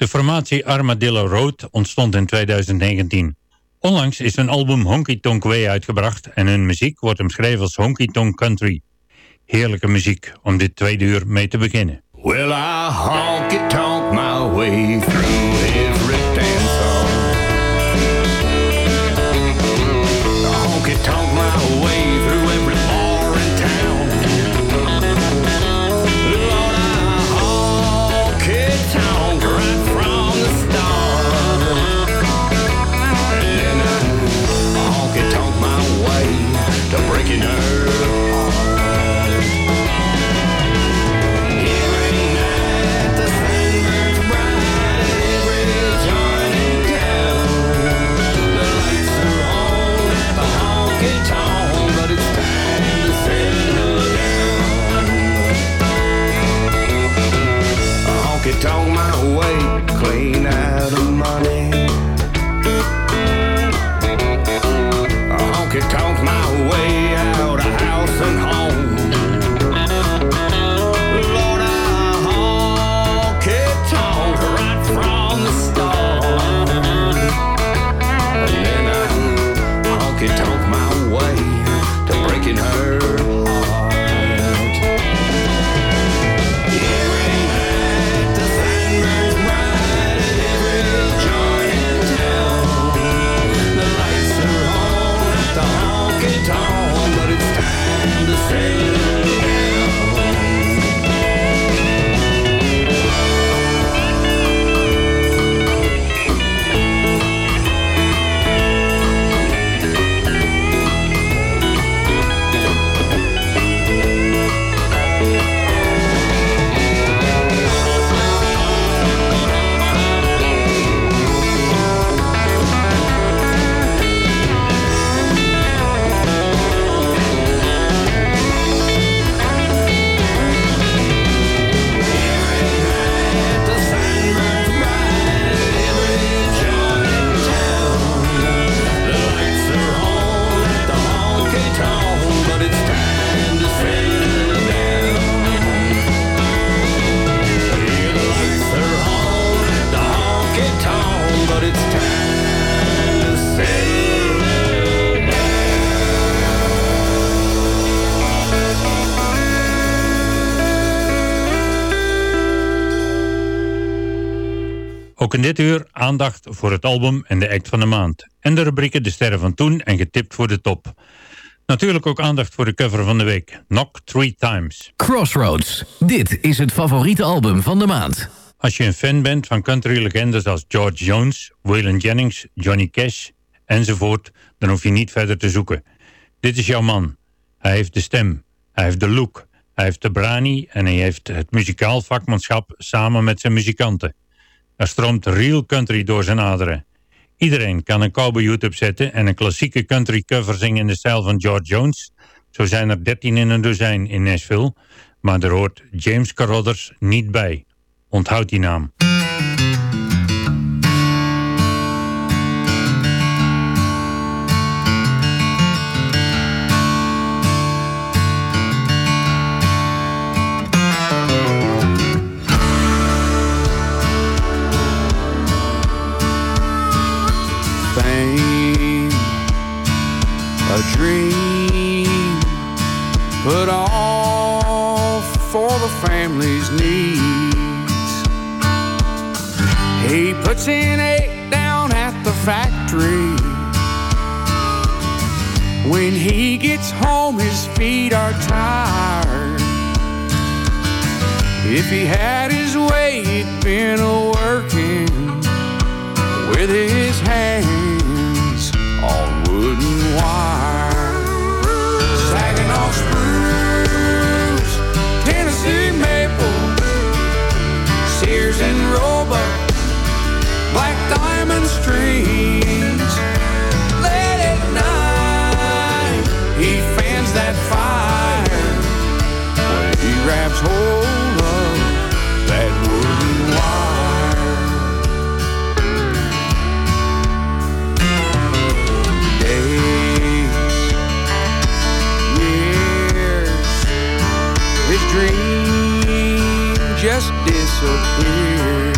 De formatie Armadillo Road ontstond in 2019. Onlangs is hun album Honky Tonk Way uitgebracht en hun muziek wordt omschreven als honky tonk country. Heerlijke muziek om dit tweede uur mee te beginnen. I honky tonk my way Ook in dit uur aandacht voor het album en de act van de maand. En de rubrieken De Sterren van Toen en Getipt voor de Top. Natuurlijk ook aandacht voor de cover van de week. Knock Three Times. Crossroads. Dit is het favoriete album van de maand. Als je een fan bent van country-legendes als George Jones, Waylon Jennings, Johnny Cash enzovoort, dan hoef je niet verder te zoeken. Dit is jouw man. Hij heeft de stem, hij heeft de look, hij heeft de brani en hij heeft het muzikaal vakmanschap samen met zijn muzikanten. Er stroomt real country door zijn aderen. Iedereen kan een cowboyhoed opzetten en een klassieke country cover zingen in de stijl van George Jones. Zo zijn er 13 in een dozijn in Nashville, maar er hoort James Carruthers niet bij. Onthoud die naam. Family's needs. He puts in eight down at the factory. When he gets home, his feet are tired. If he had his way, he'd been a working with his hands strings. Late at night, he fans that fire when he grabs hold of that wooden wire. days, years, his dream just disappeared.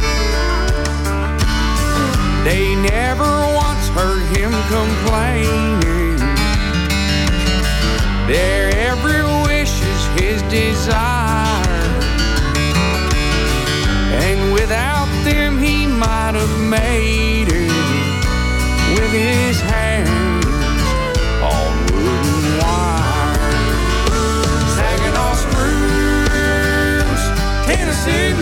They never once heard him complaining. Their every wish is his desire. And without them, he might have made it with his hands on wooden wire. Saginaw spruce, Tennessee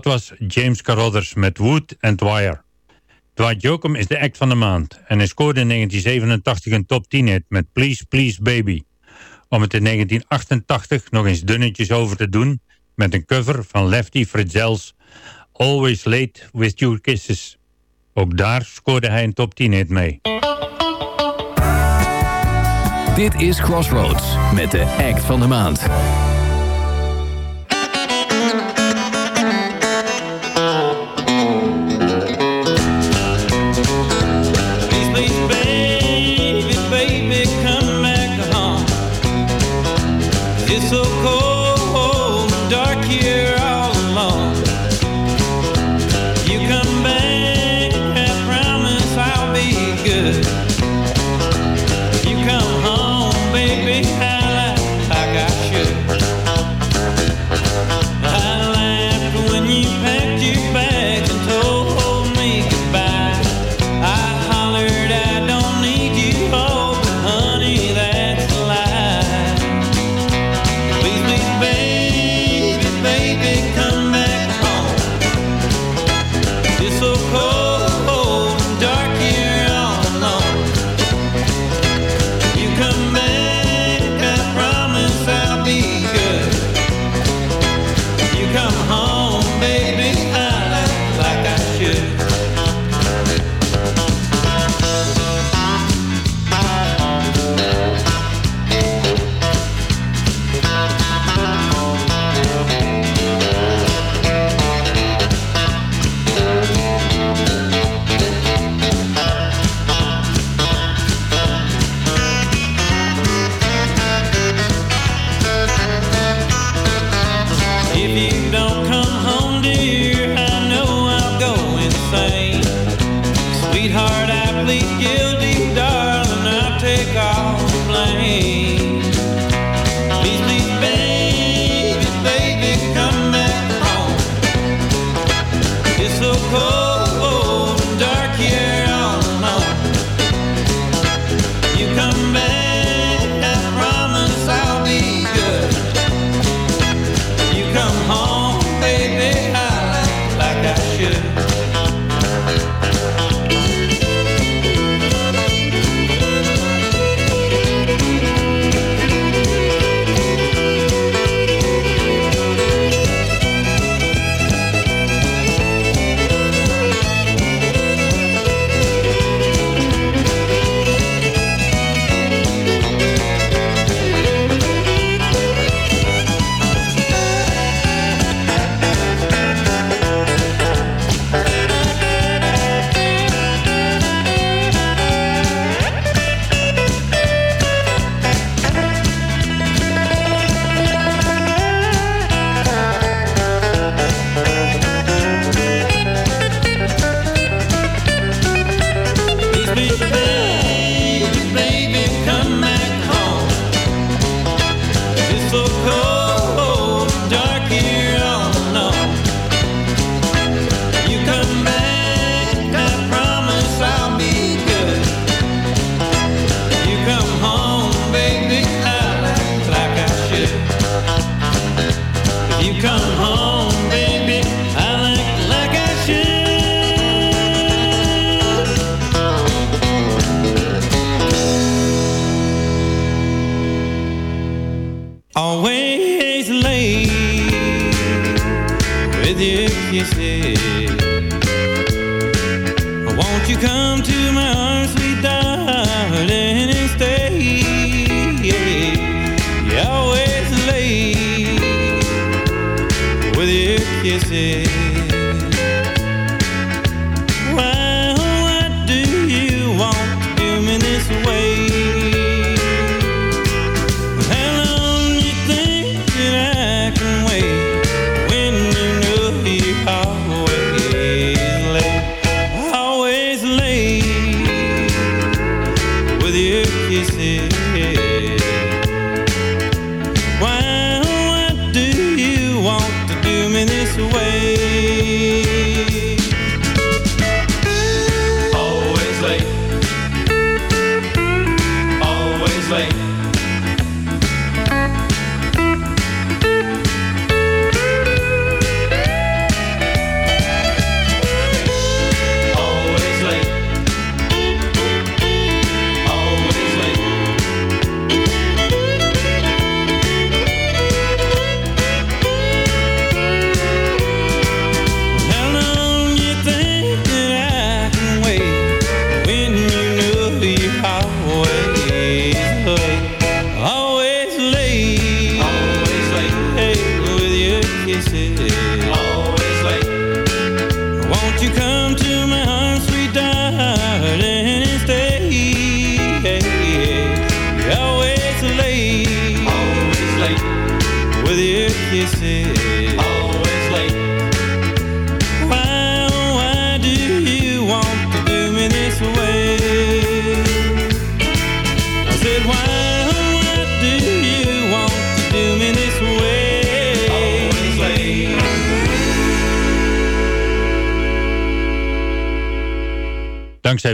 Dat was James Carruthers met Wood and Wire. Dwight Jokum is de act van de maand en hij scoorde in 1987 een top 10 hit met Please Please Baby. Om het in 1988 nog eens dunnetjes over te doen met een cover van Lefty Fritzell's Always Late With Your Kisses. Ook daar scoorde hij een top 10 hit mee. Dit is Crossroads met de act van de maand. with your kisses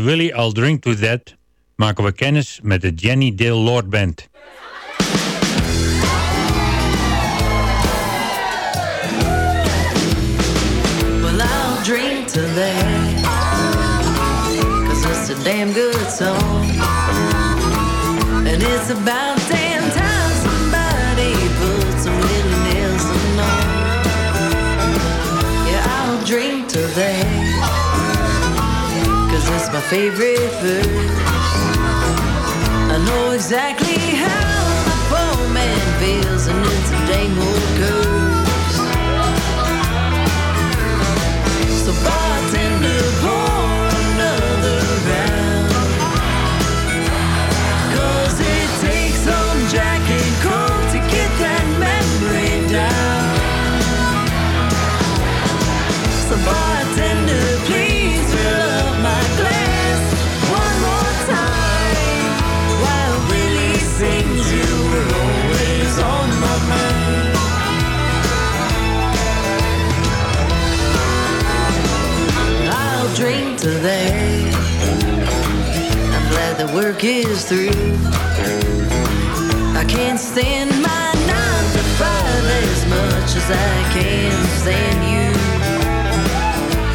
Willie I'll Drink To That. Maken we kennis met de Jenny Dale Lord Band. Well, I'll drink to that. Cause it's a damn good song. And it's about damn time somebody put some little Nelson on Yeah, I'll drink to that my favorite verse. I know exactly how my poor man feels, and it's a dang old curse. the work is through. I can't stand my nine to five as much as I can stand you.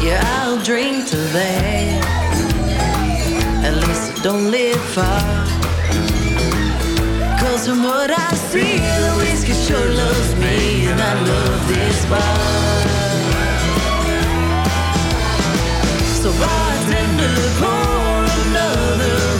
Yeah, I'll drink to that. At least I don't live far. Cause from what I see, the whiskey sure loves me, and I love this bar. So bartender, pour another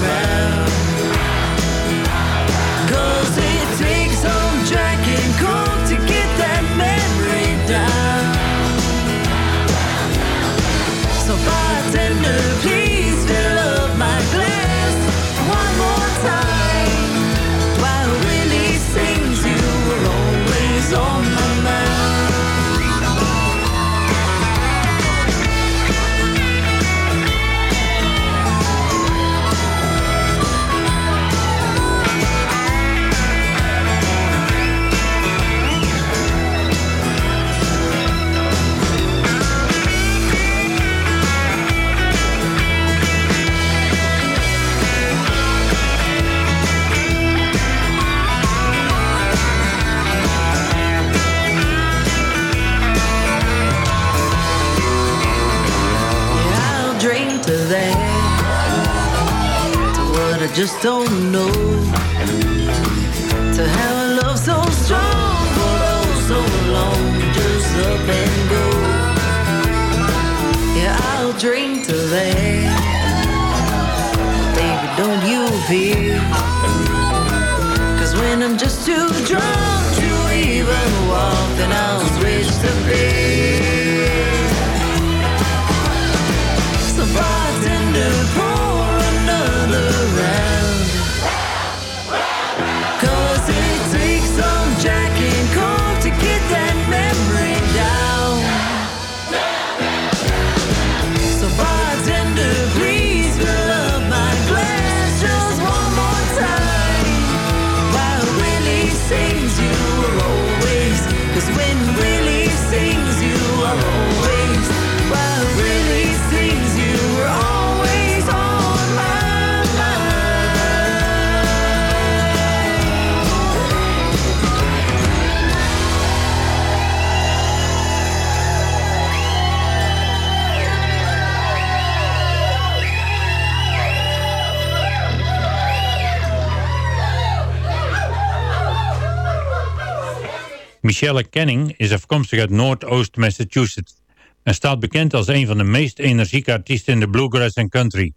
Michelle Canning is afkomstig uit Noordoost Massachusetts en staat bekend als een van de meest energieke artiesten in de bluegrass en country.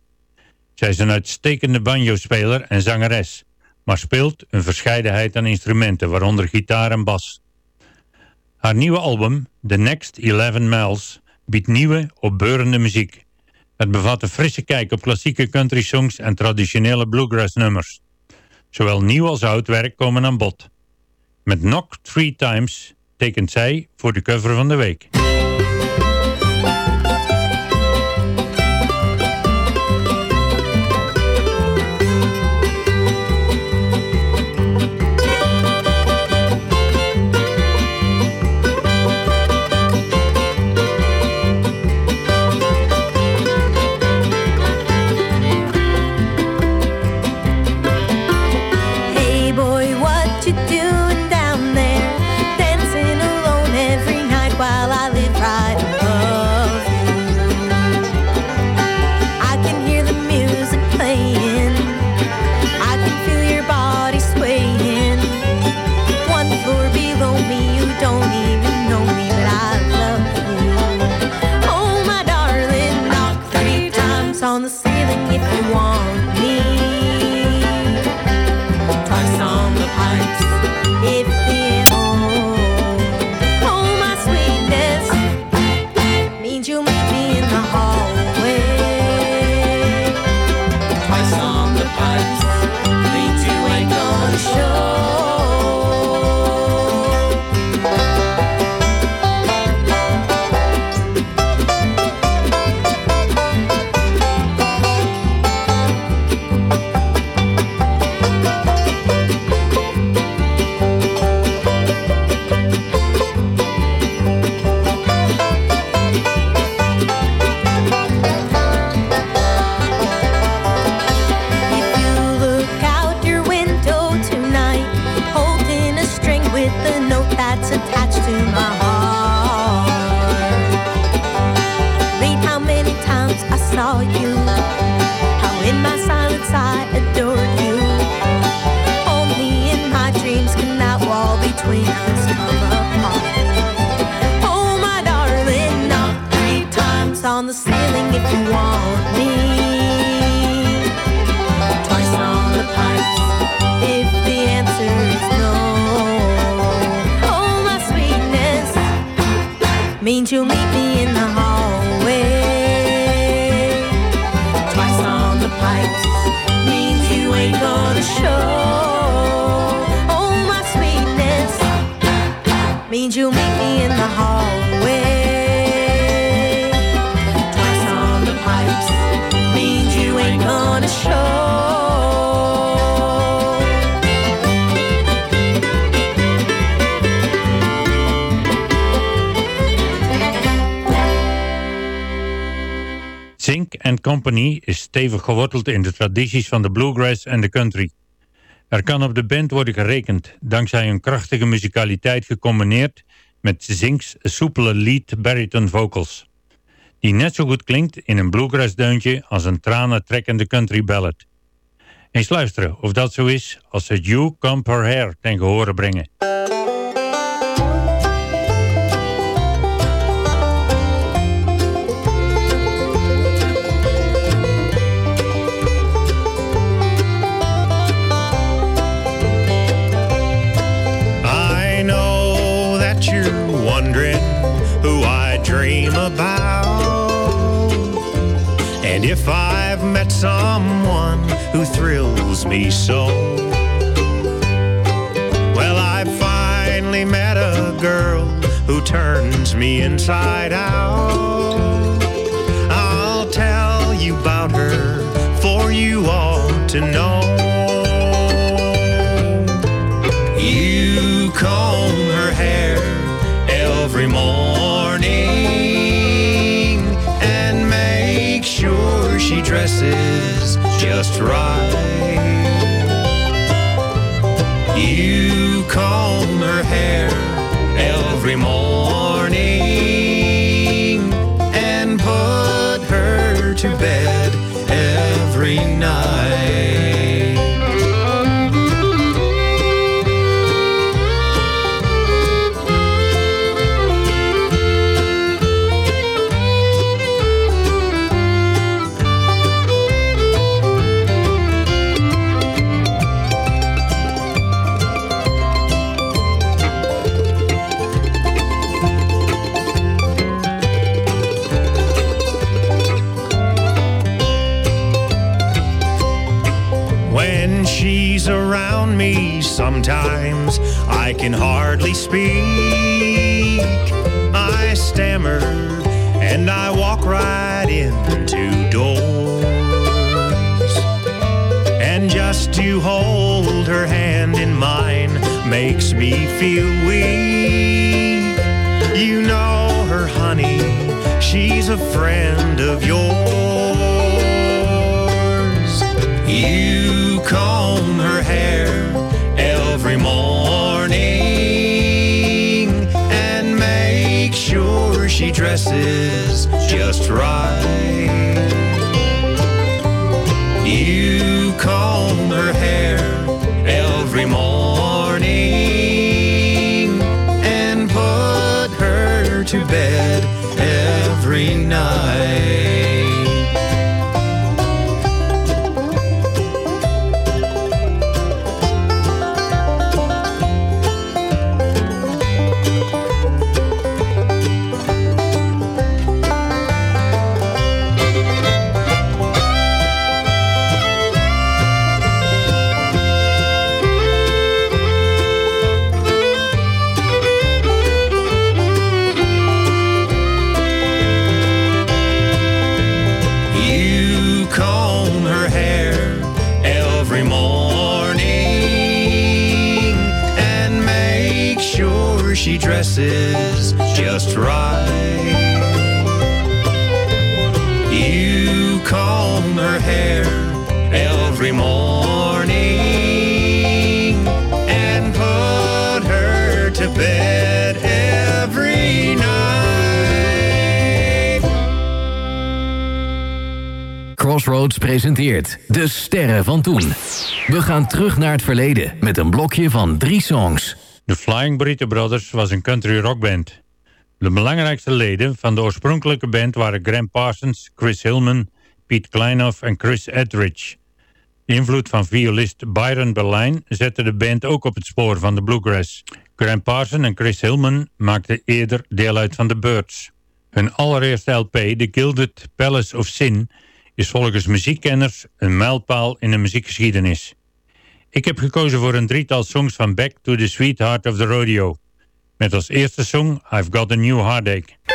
Zij is een uitstekende banjo-speler en zangeres, maar speelt een verscheidenheid aan instrumenten, waaronder gitaar en bas. Haar nieuwe album, The Next 11 Miles, biedt nieuwe, opbeurende muziek. Het bevat een frisse kijk op klassieke country songs en traditionele bluegrass nummers. Zowel nieuw als oud werk komen aan bod. Met Knock Three Times tekent zij voor de cover van de week. Geworteld in de tradities van de bluegrass en de country. Er kan op de band worden gerekend, dankzij hun krachtige muzikaliteit gecombineerd met Zink's soepele lead baritone vocals. Die net zo goed klinkt in een bluegrass deuntje als een tranentrekkende country ballad. Eens luisteren of dat zo is als ze You Comb Her Hair ten gehore brengen. Me so, well, I finally met a girl who turns me inside out. I'll tell you about her, for you ought to know. You comb her hair every morning and make sure she dresses just right. Sometimes I can hardly speak. I stammer and I walk right into doors. And just to hold her hand in mine makes me feel weak. You know her, honey, she's a friend of yours. You comb her hair she dresses just right. You comb her hair every morning and put her to bed every night. Crossroads presenteert De Sterren van Toen. We gaan terug naar het verleden met een blokje van drie songs. De Flying Burrito Brothers was een country rockband. De belangrijkste leden van de oorspronkelijke band waren Graham Parsons, Chris Hillman, Pete Kleinoff en Chris Edridge. Invloed van violist Byron Berlijn zette de band ook op het spoor van de bluegrass. Graham Parsons en Chris Hillman maakten eerder deel uit van de Birds. Hun allereerste LP, The Gilded Palace of Sin, is volgens muziekkenners een mijlpaal in de muziekgeschiedenis. Ik heb gekozen voor een drietal songs van Back to the Sweetheart of the Rodeo. Met als eerste song I've Got a New Heartache.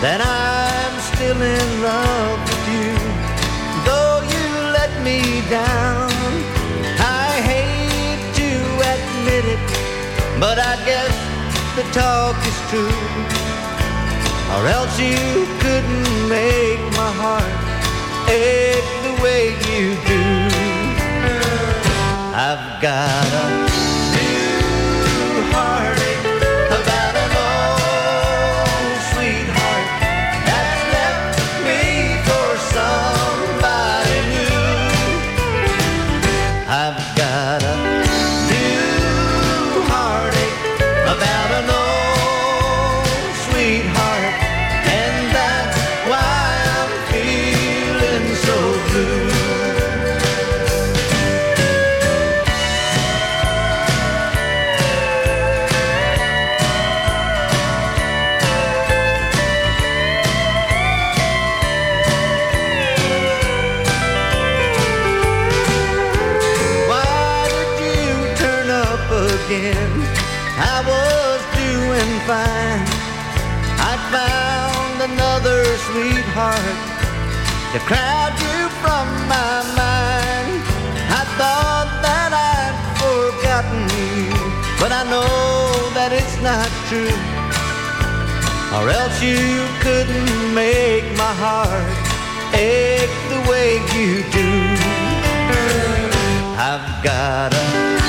That I'm still in love with you. Though you let me down, I hate to admit it, but I guess the talk is true. Or else you couldn't make my heart ache the way you do. I've got a sweetheart, to crowd you from my mind. I thought that I'd forgotten you, but I know that it's not true. Or else you couldn't make my heart ache the way you do. I've got a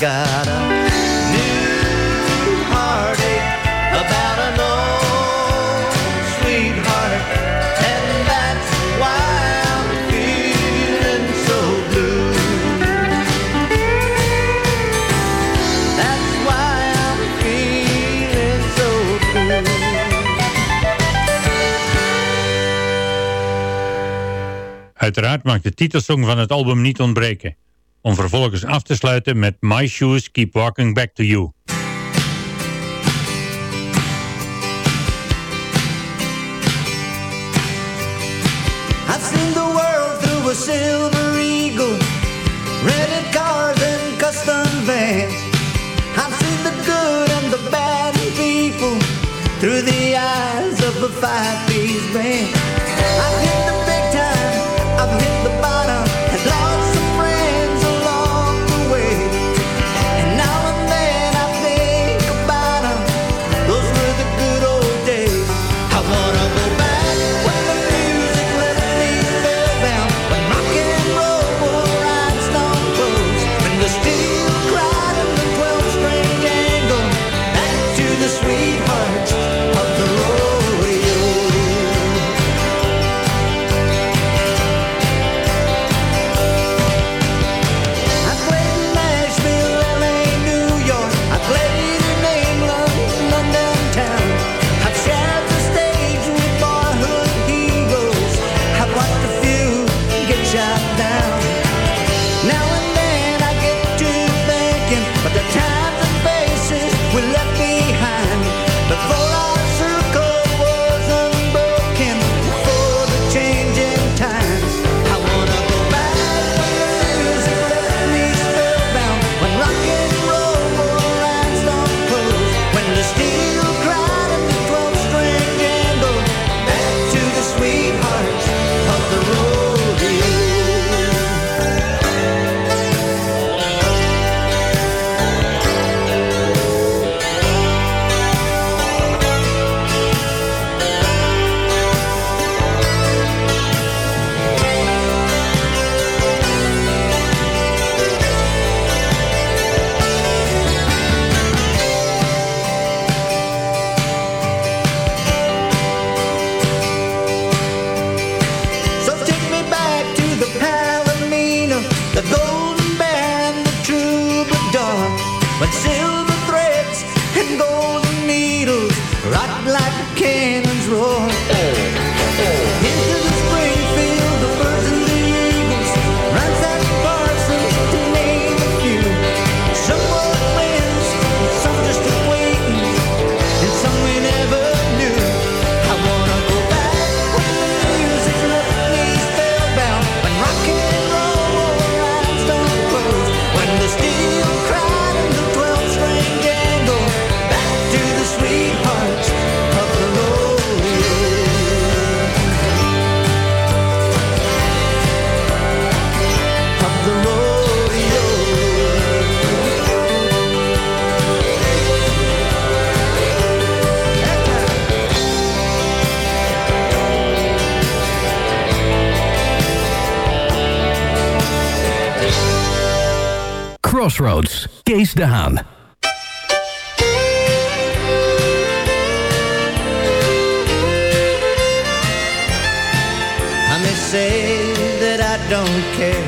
got a new heartache about an old sweetheart, and that's why I'm feeling so blue. That's why I'm feeling so blue. Uiteraard mag de titelsong van het album niet ontbreken. Om vervolgens af te sluiten met My Shoes Keep Walking Back to You. I've seen the world through a silver eagle, rented cars and custom vans. I've seen the good and the bad in people through the eyes of a five-piece band. Crossroads, Kees de Haan. I may say that I don't care.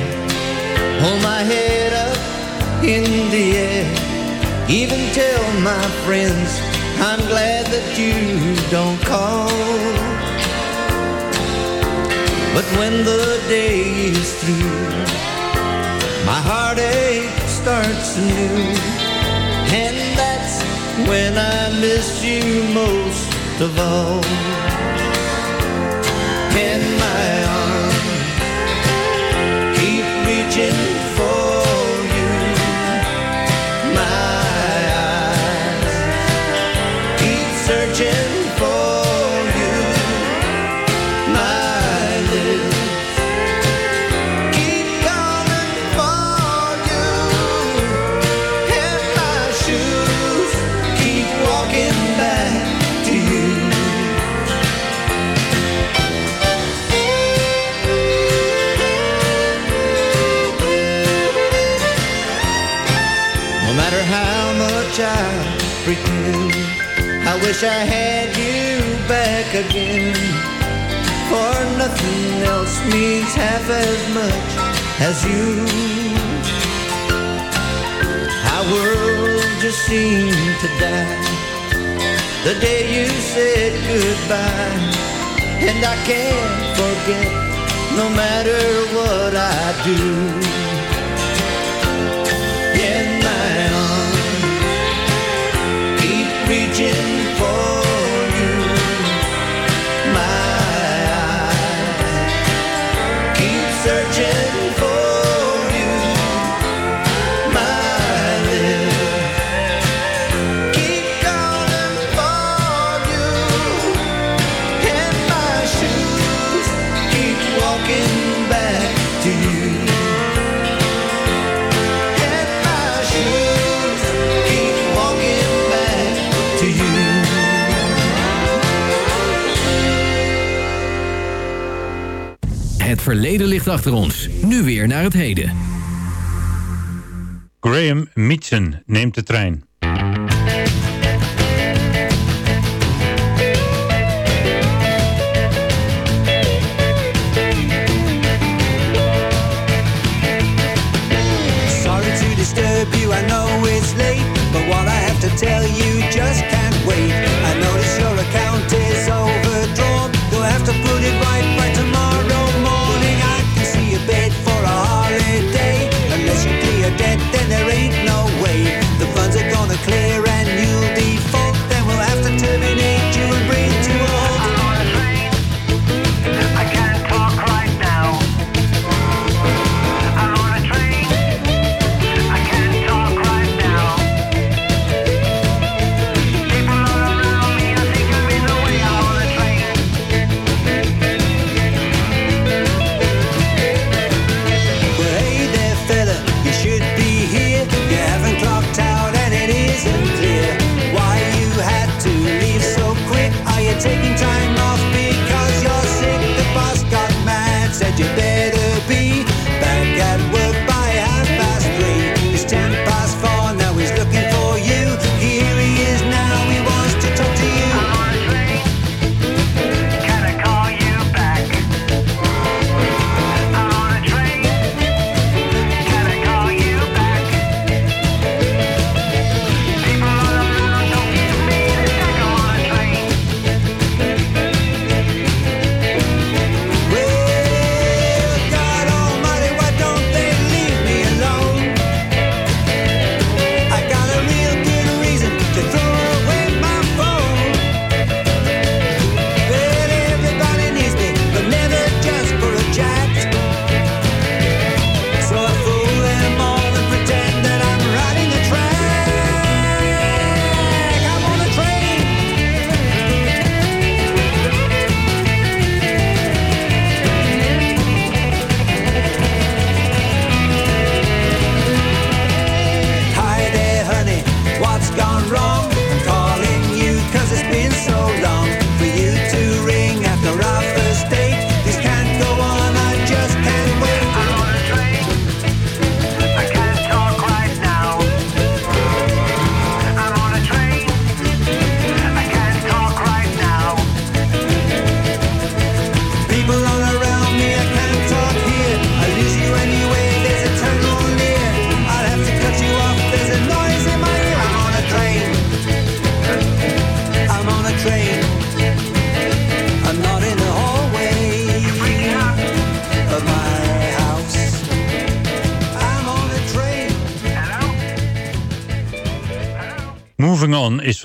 Hold my head up in the air. Even tell my friends I'm glad that you don't call. But when the day is through, my heartache starts anew. And that's when I miss you most of all. In my arms Wish I had you back again. For nothing else means half as much as you. Our world just seemed to die. The day you said goodbye. And I can't forget no matter what I do. verleden ligt achter ons. Nu weer naar het heden. Graham Mitchen neemt de trein.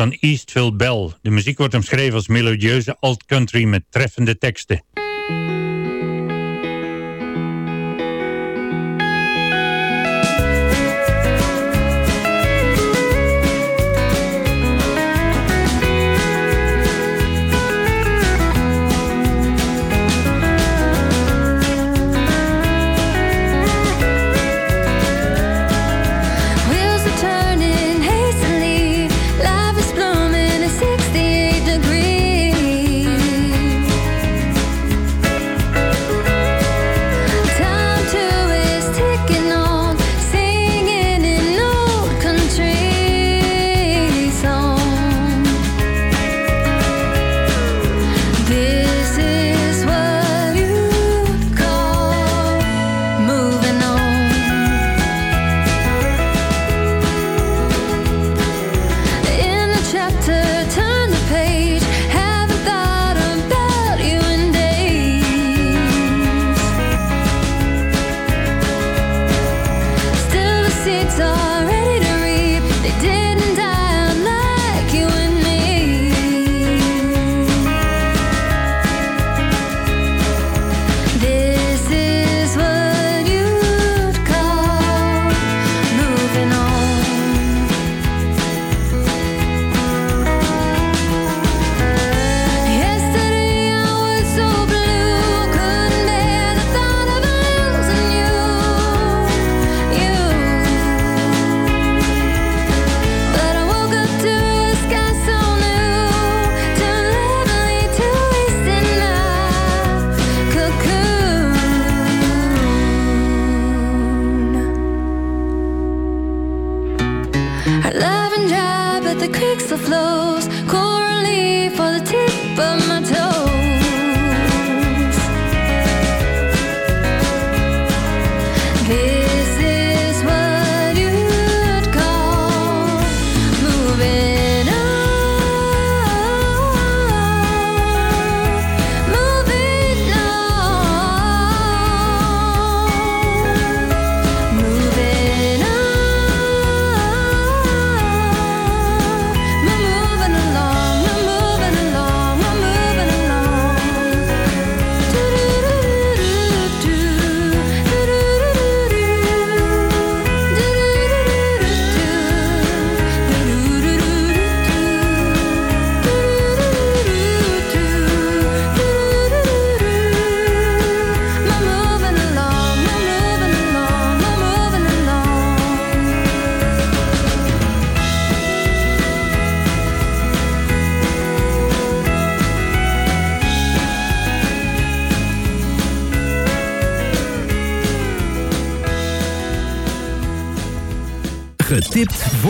van Eastville Bell. De muziek wordt omschreven als melodieuze alt-country met treffende teksten.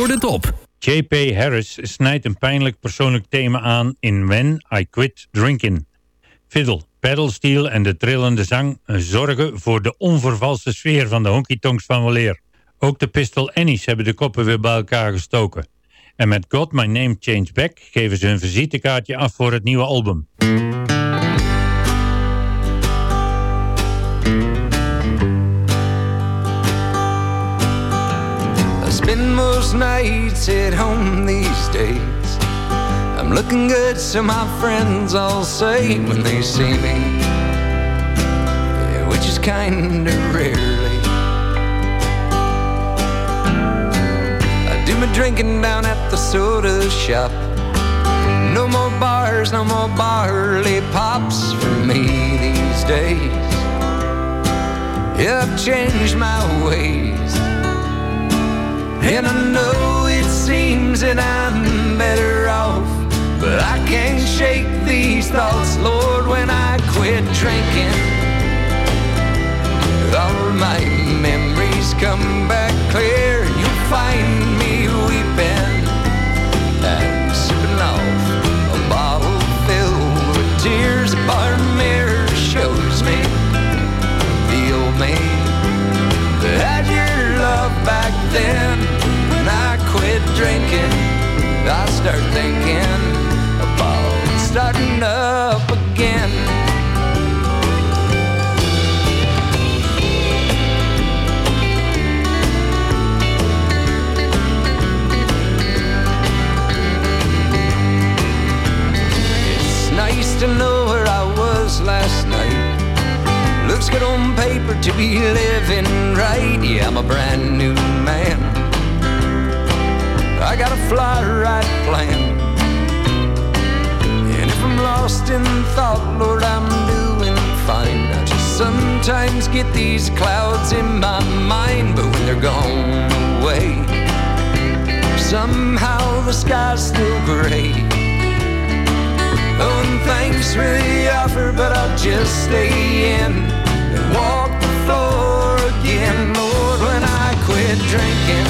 De top. J.P. Harris snijdt een pijnlijk persoonlijk thema aan in When I Quit Drinking. Fiddle, pedalsteel en de trillende zang zorgen voor de onvervalste sfeer van de honky tonks van weleer. Ook de Pistol Annies hebben de koppen weer bij elkaar gestoken. En met Got My Name Changed Back geven ze hun visitekaartje af voor het nieuwe album. Nights at home these days. I'm looking good, so my friends all say when they see me, yeah, which is kinda rarely. I do my drinking down at the soda shop. No more bars, no more barley pops for me these days. Yeah, I've changed my ways. And I know it seems that I'm better off, but I can't shake these thoughts, Lord, when I quit drinking. All my memories come back clear, and you'll find me weeping and sky's still gray. And thanks for the offer, but I'll just stay in and walk the floor again. Lord, when I quit drinking,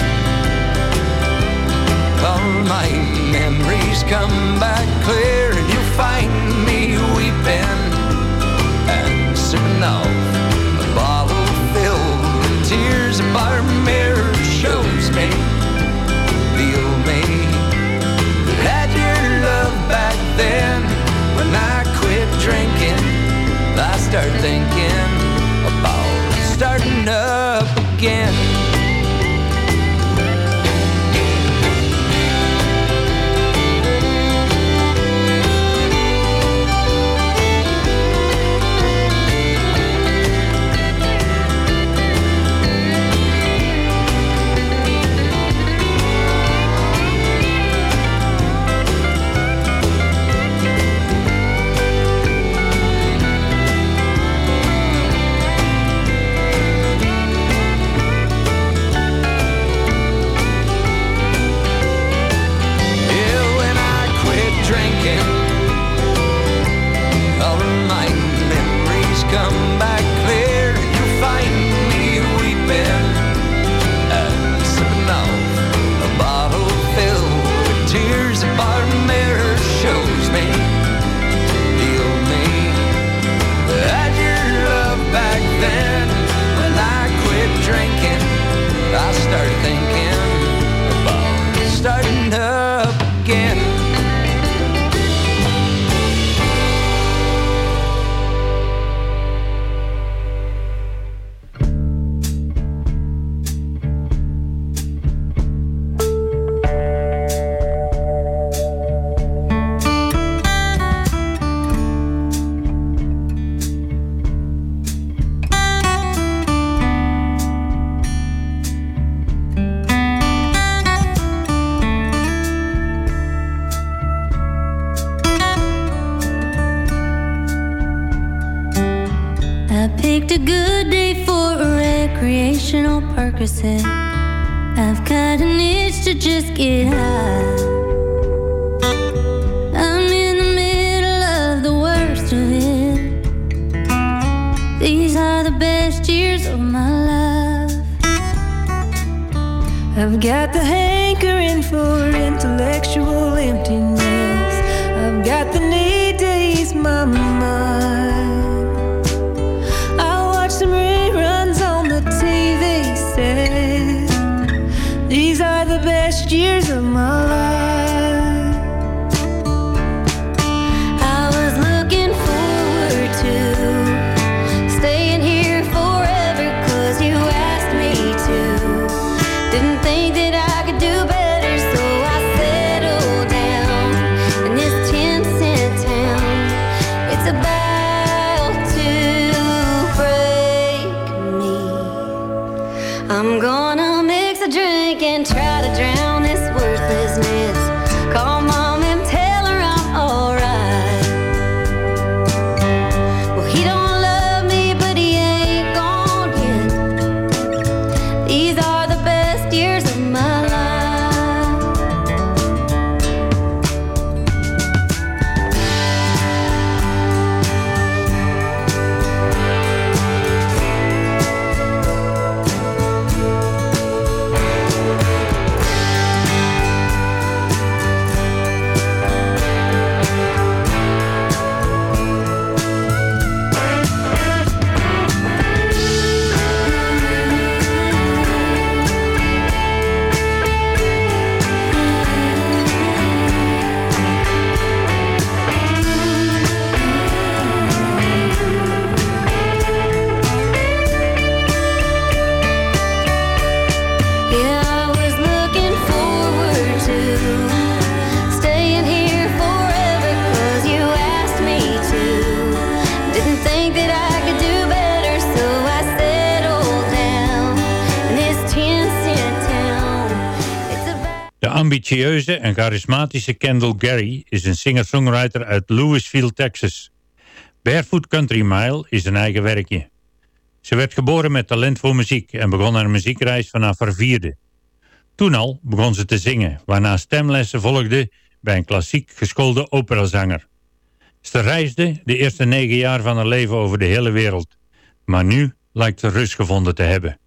all my memories come back clear, and you'll find me weeping and sipping off start thinking about starting up again. Ambitieuze en charismatische Kendall Gary is een singer-songwriter uit Louisville, Texas. Barefoot Country Mile is een eigen werkje. Ze werd geboren met talent voor muziek en begon haar muziekreis vanaf haar vierde. Toen al begon ze te zingen, waarna stemlessen volgden bij een klassiek geschoolde operazanger. Ze reisde de eerste negen jaar van haar leven over de hele wereld. Maar nu lijkt ze rust gevonden te hebben.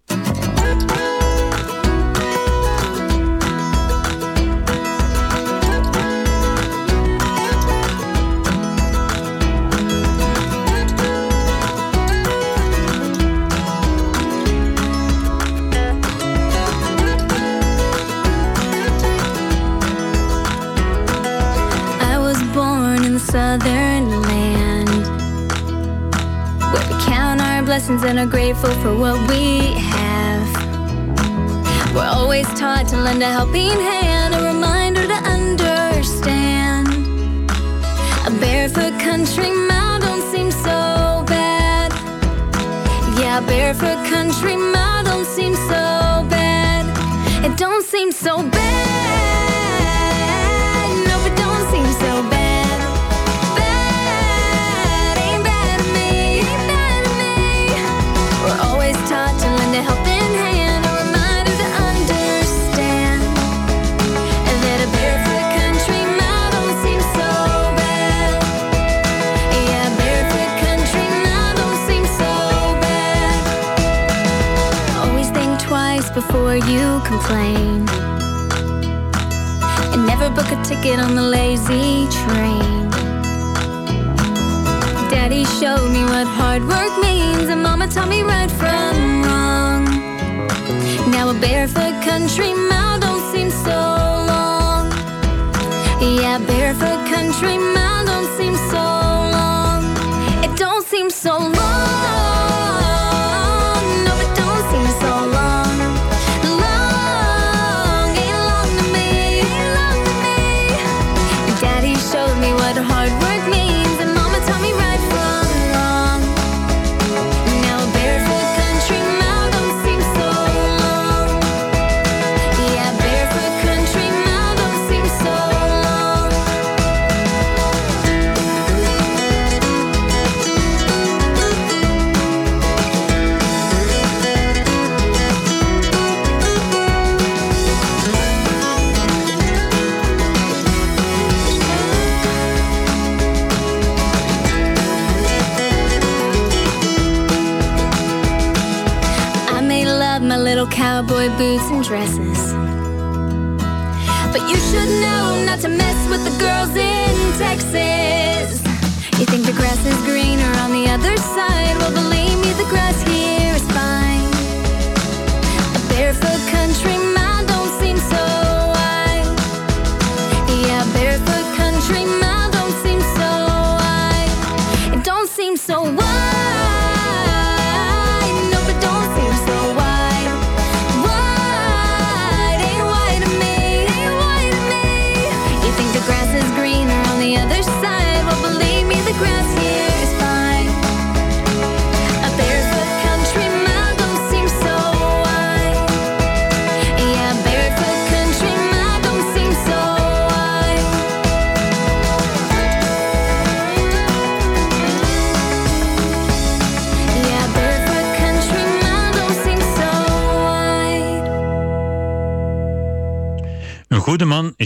And are grateful for what we have. We're always taught to lend a helping hand, a reminder to understand. A barefoot country mile don't seem so bad. Yeah, barefoot country mile don't seem so bad. It don't seem so bad. Before you complain. And never book a ticket on the lazy train. Daddy showed me what hard work means, and Mama taught me right from wrong. Now a barefoot country mile don't seem so long. Yeah, barefoot country mile don't seem so long. It don't seem so long.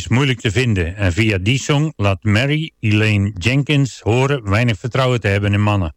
moeilijk te vinden en via die song laat Mary Elaine Jenkins horen weinig vertrouwen te hebben in mannen.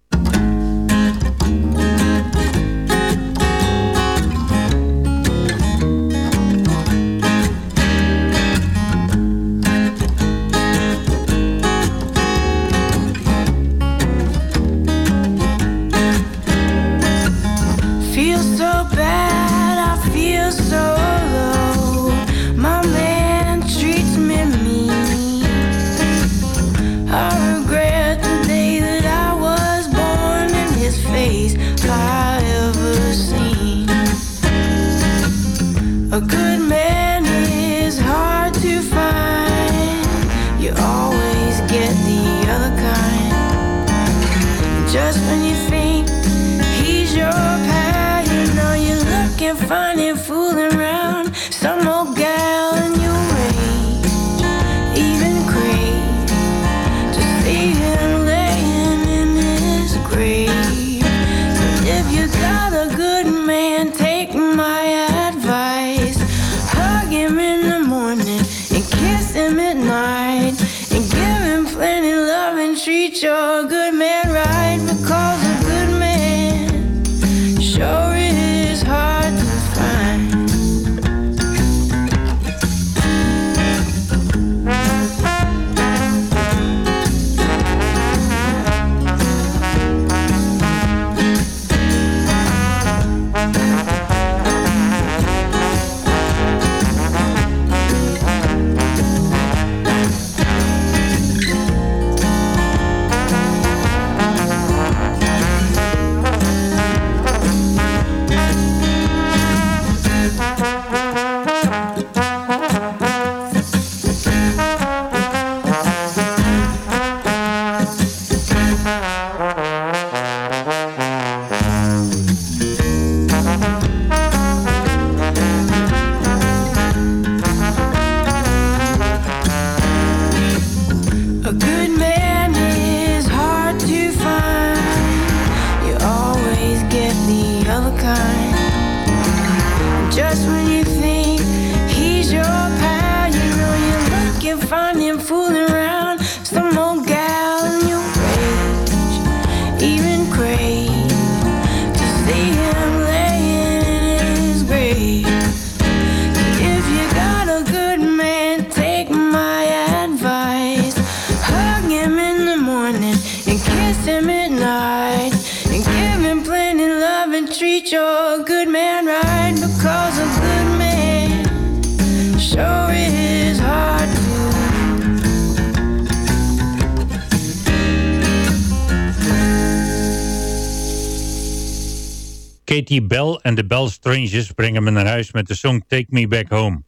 Whitney Bell en de Bell Strangers brengen me naar huis met de song Take Me Back Home.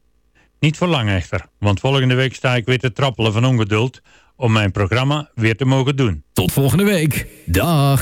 Niet voor lang echter, want volgende week sta ik weer te trappelen van ongeduld om mijn programma weer te mogen doen. Tot volgende week. Dag.